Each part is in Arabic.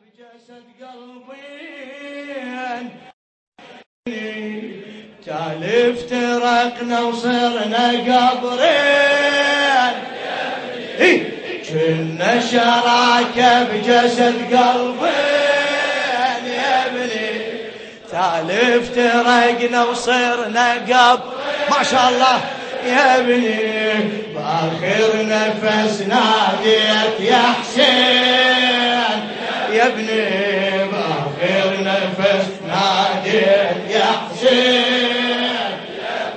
بجسد قلبي تالف ترقنا وصرنا قبرين. كنا شراكة بجسد قلبين يا ابني تالف ترقنا وصرنا قبر ما شاء الله يا ابني باخر نفس ناديت يا حسين. يا ابني باخر نفس ناديت يا حسين.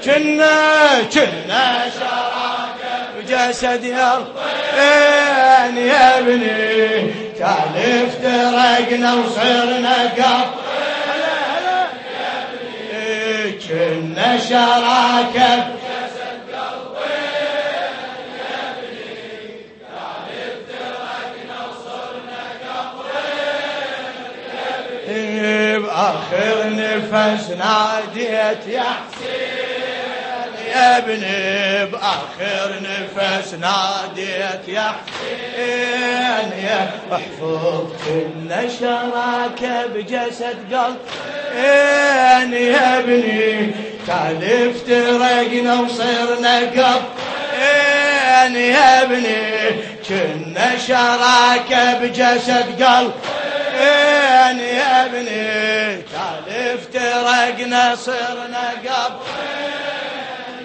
كنا كنا شراكة بجسد يا يا ابني تالف ترقنا وصرنا قبر كنا شراكة بآخر نفس ناديت يا حسين يا ابني بآخر نفس ناديت يا حسين يا احفظ كل شراكة بجسد قلب. يا ابني تالف ترقنا وصرنا قب يا ابني كنا شراكة بجسد قلب. وين يا ابني تالف ترقنا صرنا قبل.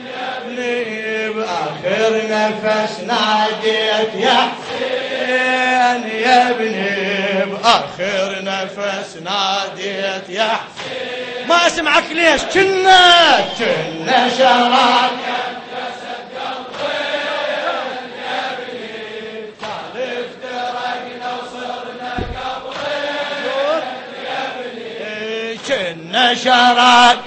يا ابني بآخر نفس ناديت يا حسين. يا ابني بآخر نفس ناديت يا حسين. ما أسمعك ليش؟ كنا كنا شراكة. نشرك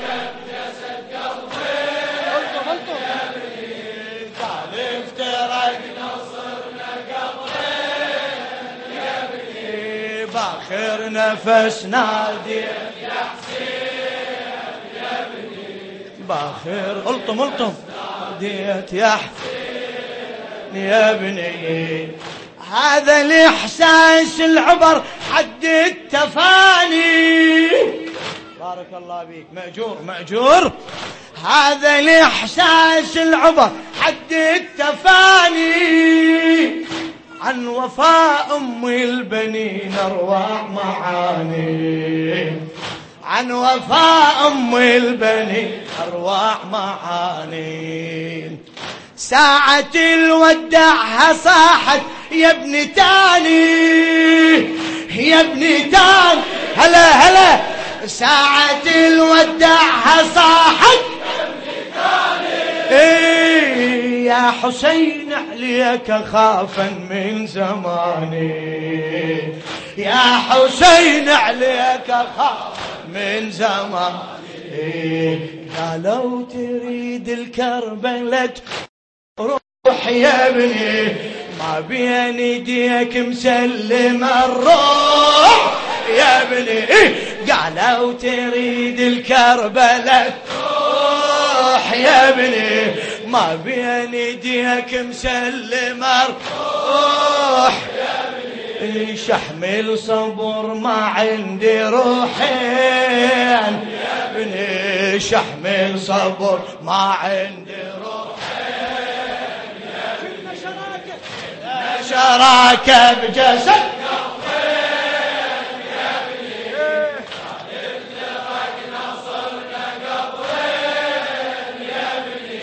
باخر نفس نادي. يا حسين يا ابني باخر ألطم ألطم. ناديت يا حسين يا ابني. هذا الإحساس العبر حد التفاني. بارك الله بيك مأجور مأجور. هذا الإحساس العبر حد التفاني عن وفاء أم البنين أرواح معاني. عن وفاء أم البنين أرواح معاني. ساعة الوداعها صاحت يا ابن تاني. يا ابن تاني. هلا هلا. ساعة الوداع صاحت. إيه يا حسين عليك خافا من زماني. يا حسين عليك خاف من زماني. قالوا تريد الكربلة روح يا ابني. ما بين ايديك مسلم الروح. يا ابني قالوا تريد الكربلة روح يا ابني ما بين ايديك مسلم روح ابني شحمل صبر ما عندي روحين. يا ابني شحمل صبر ما عندي روحين شراكة بجسد.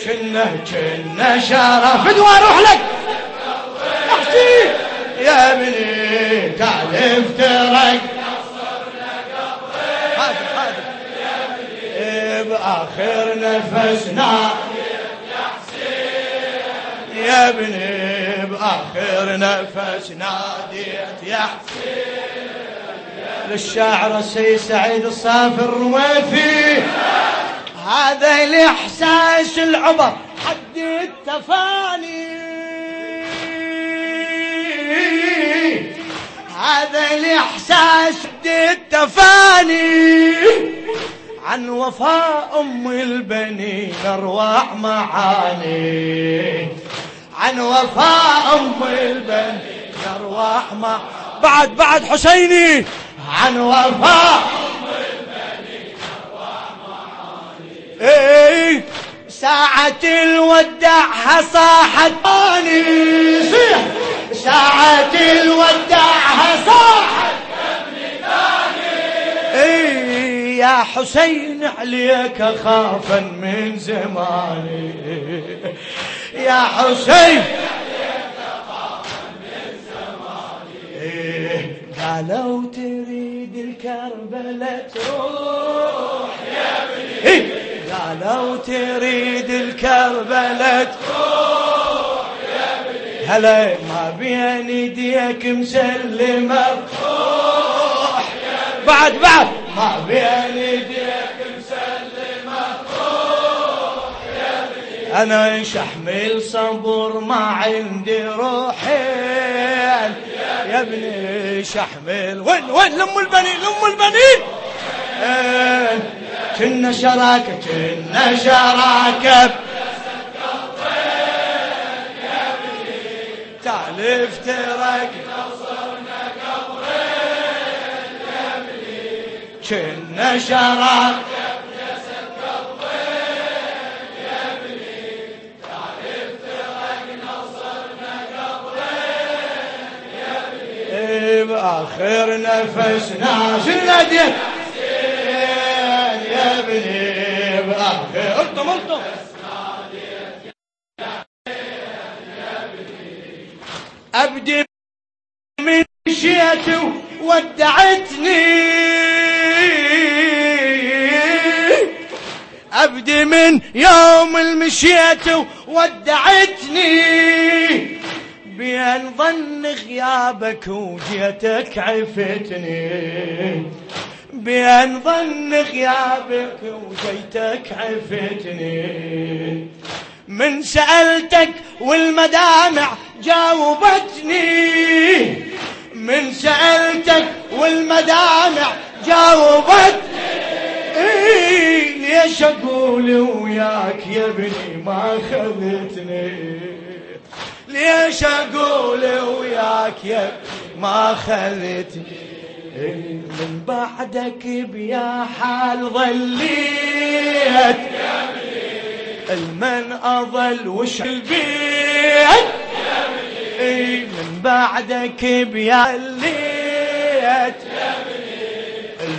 كنا كنا شرف فدوى أروح لك. احكي يا ابني ترك. حاضر حاضر. بآخر نفسنا. يا ابني باخر نفس ناديت يا حسين. للشاعر السيد سعيد الصافي الرويفي هذا الإحساس العبر حد التفاني. هذا الإحساس حد التفاني. عن وفاء أم البنين أرواح معاني. عن وفاء أم البنين أرواح معاني بعد بعد حسيني. عن وفاء إيه ساعة الوداع صاحت اني ساعة الوداع صاحت إيه. يا حسين عليك اخافا من زماني. يا حسين إيه قالوا تريد الكربلة تروح يا ابني إيه قالوا تريد الكربلة تروح يا ابني هلا ما بين يديك مسلمة. تروح بعد بعد. ما بين مسلمة يا ابني أنا شحمل صبر ما عندي روحين يا ابني شحمل. وين وين لم البنين؟ لم البنين! كنا شراكة كنا شراكة تعلف ترك كنا شراكة بآخر نفسنا شنو ديك يا ابني بآخر. الطم الطم أبدي من مشيت ودعتني من يوم المشيت ودعتني بين ظن غيابك وجيتك عفتني. بين ظن غيابك وجيتك عفتني. من سألتك والمدامع جاوبتني. من سألتك والمدامع جاوبتني. ليش أقول وياك يا ابني ما خذتني ليش أقول وياك يا ما خذتني من بعدك بيا حال ظليت. المن أظل وش البيت؟ من بعدك بيا ظليت.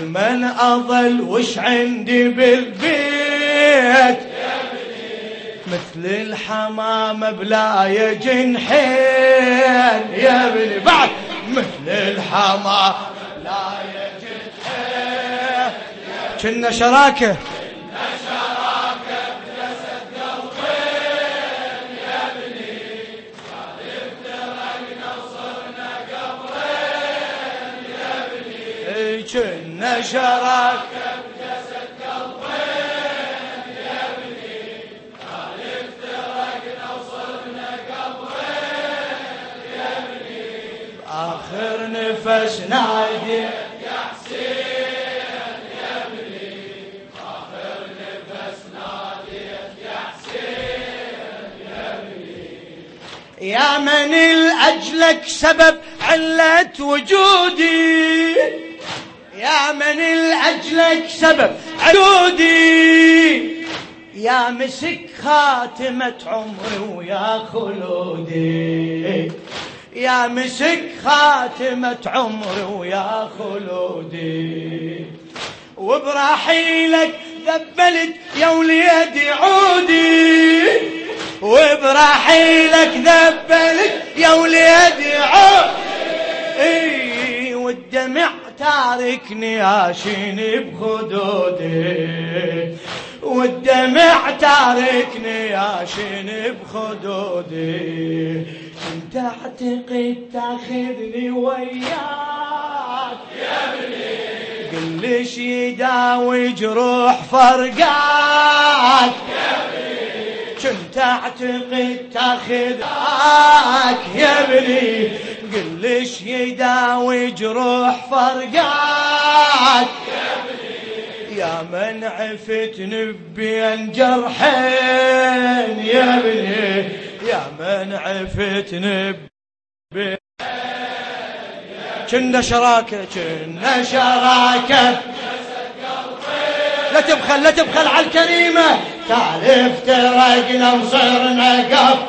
المن اظل وش عندي بالبيت؟ مثل الحمامة بلا جنحين. يا ابني بعد. مثل الحمامة بلا جنحين. كنا شراكة. كنا شراكة آخر نفس نادي يا حسين يا ابني آخر نفس نادي يا حسين يا ابني يا من لأجلك سبب علة وجودي. يا من لأجلك سبب وجودي يا مسك خاتمة عمري ويا خلودي. يا مسك خاتمة عمري ويا خلودي. وبرحيلك ذبلت يا وليدي عودي. وبرحيلك ذبلت يا وليدي عودي. والدمع تاركني عاشين بخدودي والدمع تاركني عاشين بخدودي. انت اعتقد تاخذني وياك؟ يا ابني ليش يداوي جروح فرقاك؟ يا ابني كنت اعتقد تاخذك يا ابني. قل ليش يداوي جروح فرقاك. يا من عفتني بين جرحين يا ابني. يا من عفتني بين كنا شراكة كنا شراكة. لا تبخل لا تبخل على الكريمة. تعال افترقنا وصرنا قف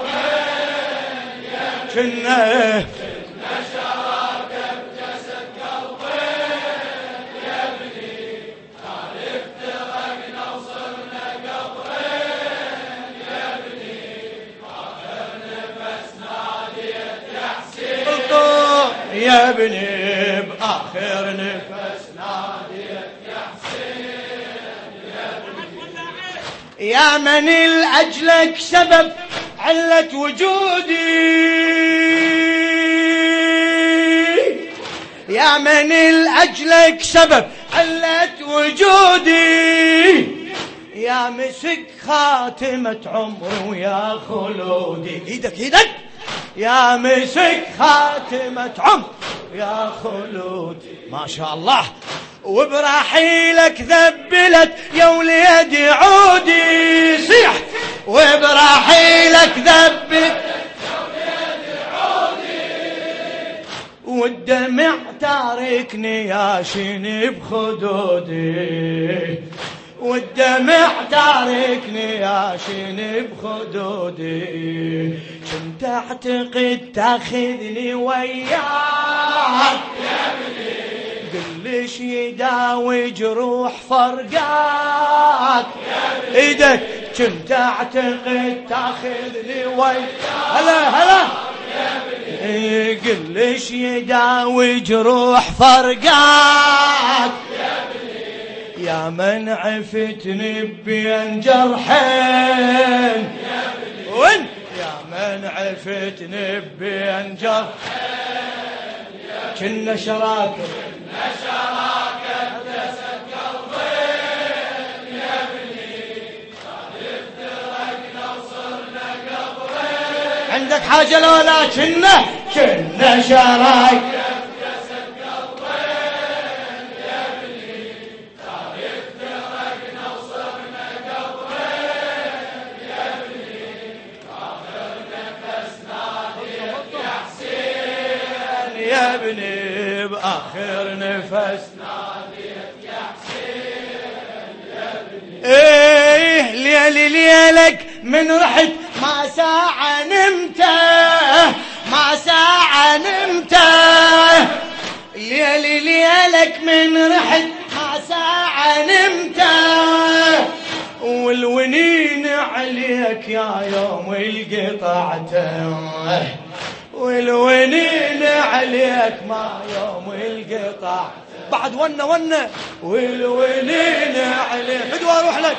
كنا ابني يا من لأجلك سبب علة وجودي. يا من لأجلك سبب علة وجودي. يا مسك خاتمة عمري ويا خلودي. إيدك إيدك. يا مسك خاتمة عمر يا خلود ما شاء الله. وبرحيلك ذبلت يا وليد عودي. صيح. وبرحيلك ذبلت والدمع تاركني يا شني بخدودي. والدمع تاركني يا شني بخدودي. كنت اعتقد تاخذني وياك؟ يا كلش يداوي جروح فرقاك. إيدك كنت اعتقد تاخذني وياك هلا هلا. قلش يداوي جروح فرقاك. يا من عفتني بين جرحين. وين؟ يا من عفتني بين جرحين. كنا شراكه افترقنا وصرنا عندك حاجة لو لا كنا كنا شراكه يا ابني بآخر نفس. ناديت يا حسين يا ابني إيه ليلي ليلك من رحت ما ساعة نمته ما ساعة نمته ليلي ليلك من رحت ما ساعة نمته والونين عليك يا يوم القطعته والونين عليك ما يوم القطع. بعد ونه ونه. والونين عليك. بدو أروح لك.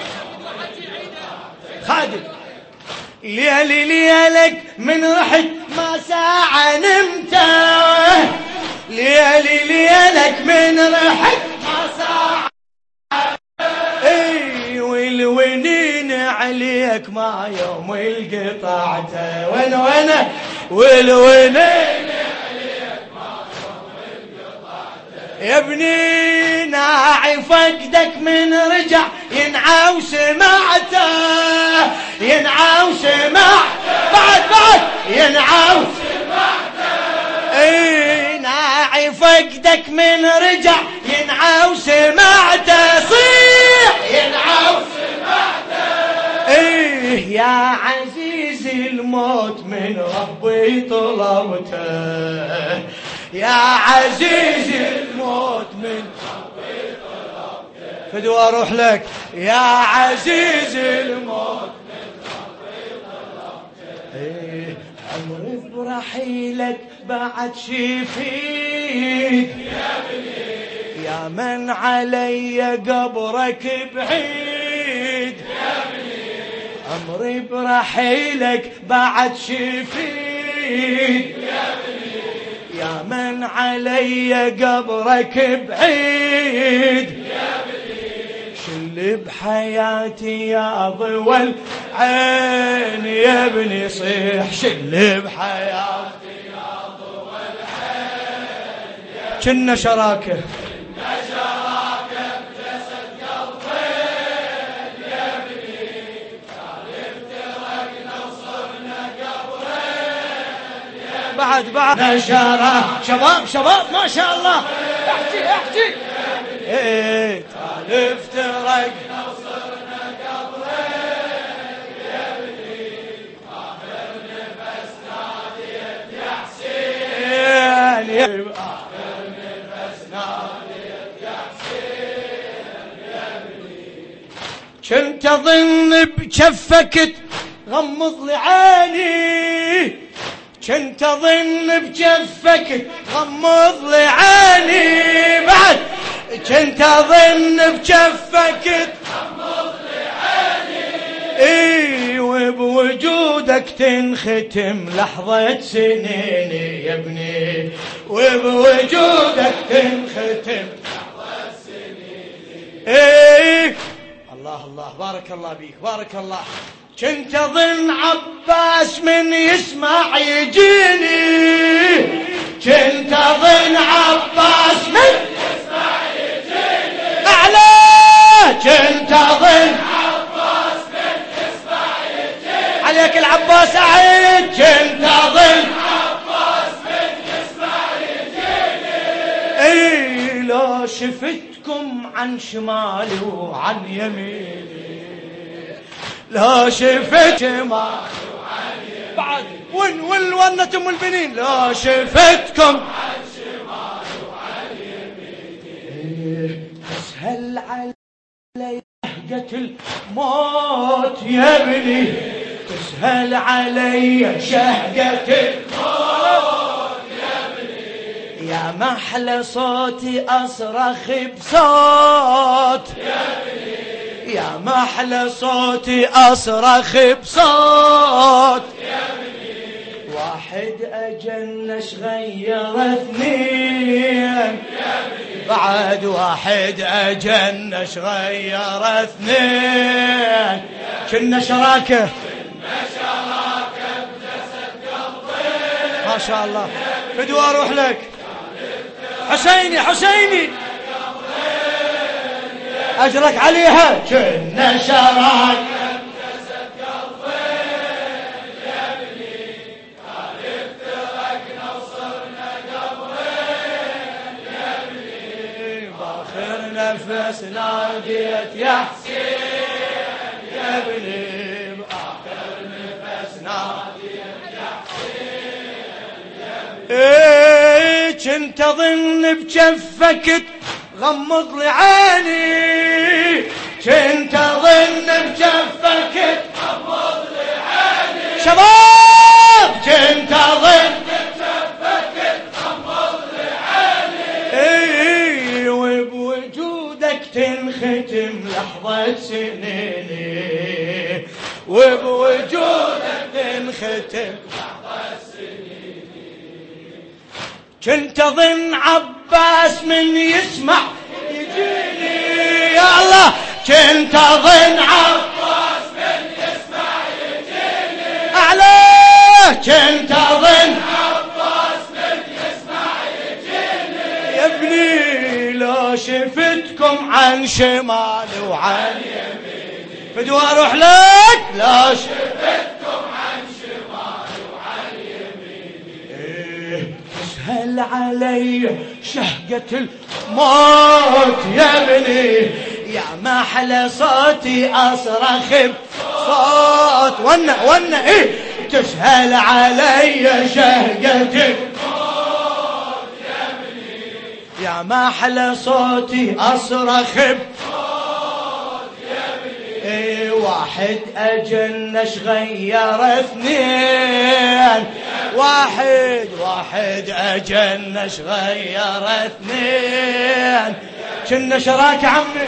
خادم. ليالي ليالك من رحت ما ساعة نمت. ليالي ليالك من رحت ما ساعة. إي والونين عليك ما يوم القطعته وين وين والونين يا ابني ناعي فقدك من رجع ينعى وسمعته ينعى وسمع بعد بعد ينعى وسمعته اي ناعي فقدك من رجع ينعى وسمعته صيح ينعى وسمعته إيه يا عزيز الموت من ربي طلبته. يا عزيز الموت من ربي طلبته. فدو أروح لك. يا عزيز الموت من ربي طلبته. إيه عمري برحيلك بعد شفيت يا بني يا من علي قبرك بعيد. عمري برحيلك بعد شفيت يا من علي قبرك بعيد. شل بحياتي يا ضوى العين يا ابني صيح. شل بحياتي يا ضوى العين. كنا شراكة. بعد بعد. نشرة شباب شباب ما شاء الله. احكي احكي. إيه. افترق يا كنت أظن بجفك غمض لي عيني كنت اظن بجفك غمض لي عيني بعد. كنت اظن بجفك غمض لي عيني. إي وبوجودك تنختم لحظة سنيني يا ابني. وبوجودك تنختم لحظة سنيني إي الله الله بارك الله بيك بارك الله. كنت اظن عباس من يسمع يجيني. كنت اظن عباس من يسمع يجيني. أعلى. كنت اظن عباس من يسمع يجيني عليك العباس أعيد. كنت اظن عباس من يسمع يجيني اي لو شفتكم عن شمالي وعن يميني لا شفت ما بعد. وين وين ونة أم البنين؟ لا شفتكم. تسهل علي شهقة الموت يا ابني. تسهل علي شهقة الموت يا ابني. يا محلى صوتي أصرخ بصوت. يا ابني يا محلى صوتي أصرخ بصوت. واحد أجنش غير اثنين بعد واحد أجنش غير اثنين كنا شراكة ما شاء الله. فدوى أروح لك. حسيني حسيني. أجرك عليها. كنا شراك نفس ناديت يا حسين يا ابني. باخر نفس ناديت يا حسين يا ابني. كنت اظن بجفك غمض لي عيني. كنت أظن بجفك. غمض لي عيني. شباب كنت أظن بجفك. غمض لي عيني. اي وبوجودك تنختم لحظة سنيني. وبوجودك تنختم كنت أظن عباس من يسمع كنت أظن عباس من يسمع يجيني اعلى كنت أظن عباس من يسمع يجيني يا ابني لو شفتكم عن شمالي وعن يميني. فدوى أروح لك لا شفتكم عن شمالي وعن يميني. تسهل علي شهقة الموت يا ابني. يا ما حلى صوتي أصرخ. بصوت ونا ونا إيه. تسهل علي الموت يا ما حلى صوتي ابني إيه واحد اجنش غير اثنين واحد واحد اجنش غير اثنين كنا شراك عمي.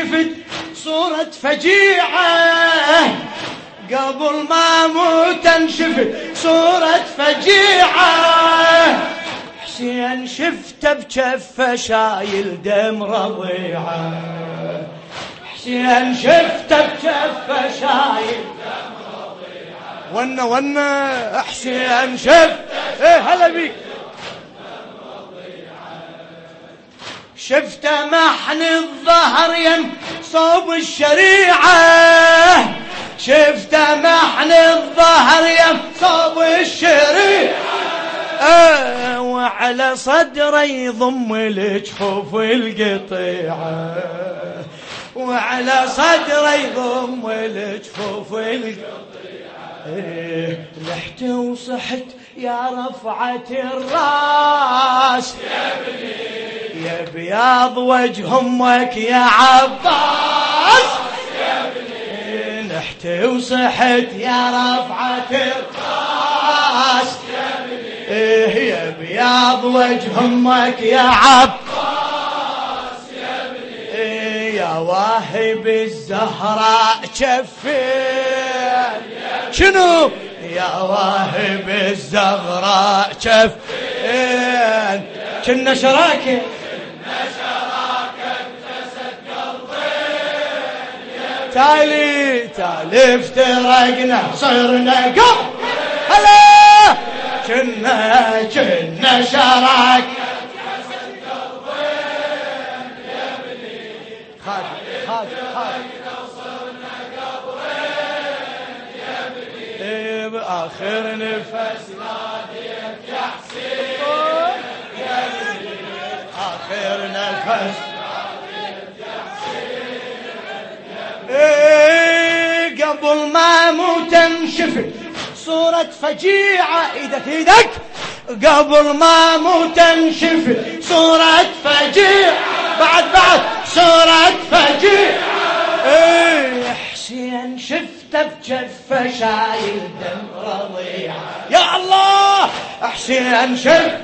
انشفت صورة فجيعة. قبل ما موت انشفت صورة فجيعة. حسين شفته بجفه شايل دم رضيعة. حسين شفته بجفه شايل دم رضيعة. ونا ونا حسين شفت. إيه هلا بيك. شفته محن الظهر يم صوب الشريعة. شفته محن الظهر يم صوب الشريعة. وعلى صدره يضم الجفوف القطيعة. وعلى صدره يضم الجفوف القطيعة. لحت وصحت يا رفعة الراس. يا بني يا بياض وجه أمك يا عباس. يا بني لحت وصحت يا رفعة الراس. يا بني إيه يا بياض وجه أمك يا عباس. بني يا واهب الزهراء شفين شنو؟ يا واهب الزغراء شفين كنا شراكة. تالي تالي افترقنا صرنا قبل. هلا! كنا كنا شراك بآخر نفس ناديت يا حسين يا آخر نفس إيه قبل ما موت انشفت. صورة فجيعة إيدك إيدك قبل ما موت انشفت. صورة فجيعة. بعد بعد. صورة فجيعة. إيه حسين شفته بجفه شايل دم رضيعة يا الله حسين شفته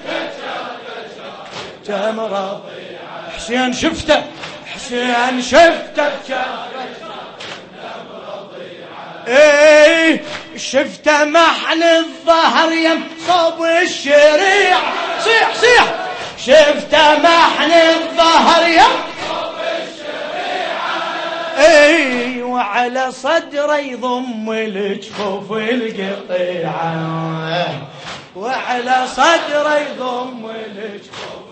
دم رضيعة حسين شفته حسين شفته إيه شفته محن الظهر يم صوب الشريع. صيح صيح. شفته محن الظهر يم صوب الشريع. إيه وعلى صدره يضم الجفوف القطيعة. وعلى صدره يضم الجفوف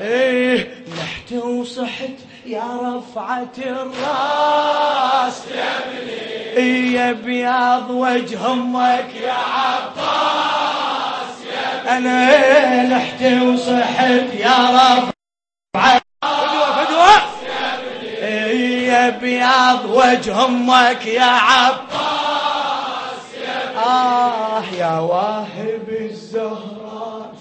إيه نحت وصحت يا رفعة الراس. يا بني يا بياض وجه أمك يا عباس يا بني أنا نحت وصحت يا رفعة بياض وجه أمك يا عباس. يا آه يا واهب الزهراء.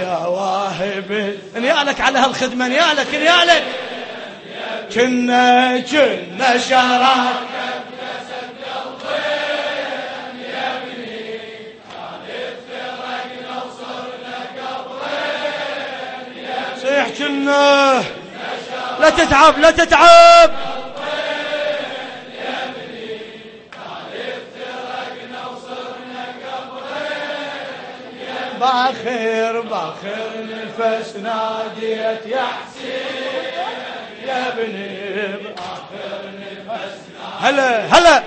يا واهب نيالك على هالخدمة نيالك نيالك كنا كنا شراك صيح كنا. لا تتعب لا تتعب. باخر باخر نفس ناديت يا حسين يا ابني باخر نفس هلا هلا.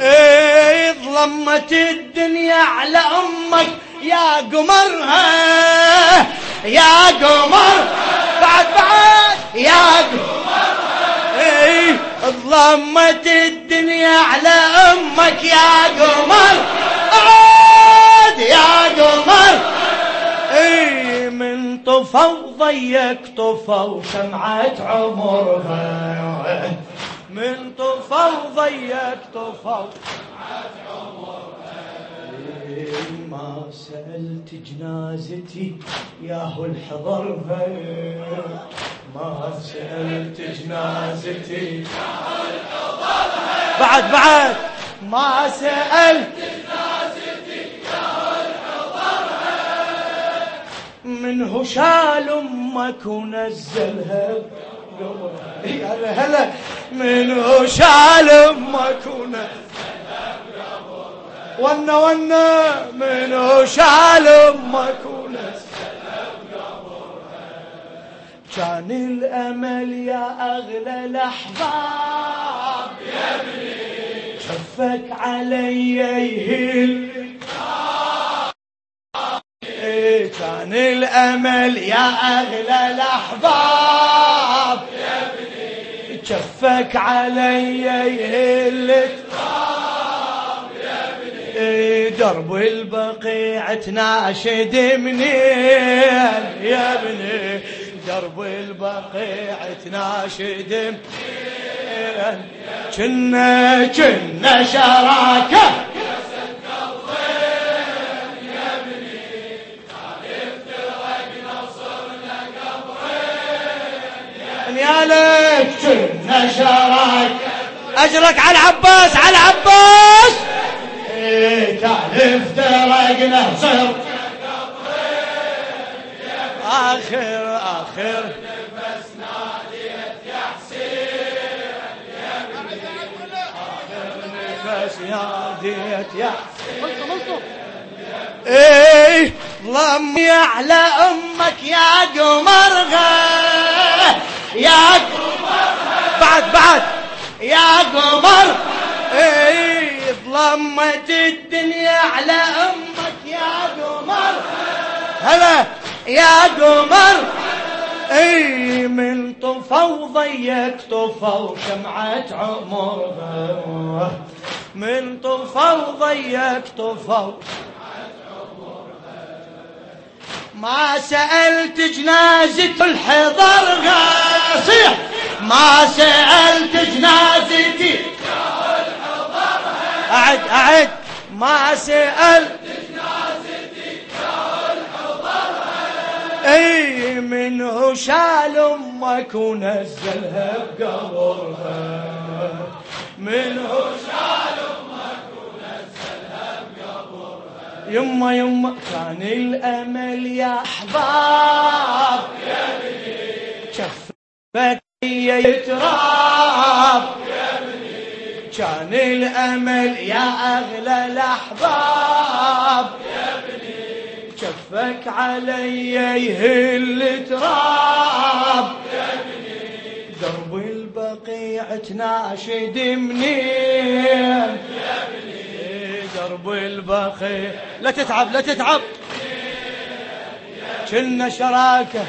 إيه ظلمت الدنيا على أمك يا قمرها يا قمر بعد بعد يا قمر. إيه ظلمت الدنيا على أمك يا قمر. عاد يا قمر. إي من طفوا ضيق طفوا شمعة عمرها. من طفوا ضيق طفوا ما سألت جنازتي ياهو الحضرها ما سألت جنازتي بعد بعد! ما سألت منه شال أمك ونزلها هلا هلا منه شال أمك ونزلها ونا ونا منه شال أمك كان الأمل يا أغلى الأحباب يا أبني. شفك علي يهل. كان الأمل يا أغلى الأحباب يا أبني. شفك علي يهل. إيه، درب البقيع تناشد منين يا ابني درب البقيع تناشد منين كنا كنا شراكه كنا شراك. أجرك على العباس على العباس إيه تعرف درقنا صر اخر اخر نفس يا ديت يا إيه ضمي على أمك يا قمر غا يا قمر بعد بعد يا قمر إيه ظلمت الدنيا على أمك يا قمر هلا. يا قمر إي من طفى ضيق طفى وشمعة عمرها من طفى ضيق طفى ما سألت جنازة الحضر. غاصيح ما سألت جنازتي أعد أعد. ما سألت إي منه شال أمك ونزلها بقبرها منه شال أمك ونزلها بقبرها يما يما. كان الأمل يا أحباب. يا بني. شفك يتراب. يا بني. كان الأمل يا أغلى الأحباب. شفك علي يهل تراب درب البقيع تناشد منين؟ درب البقيع. لا تتعب لا تتعب. كنا شراكة.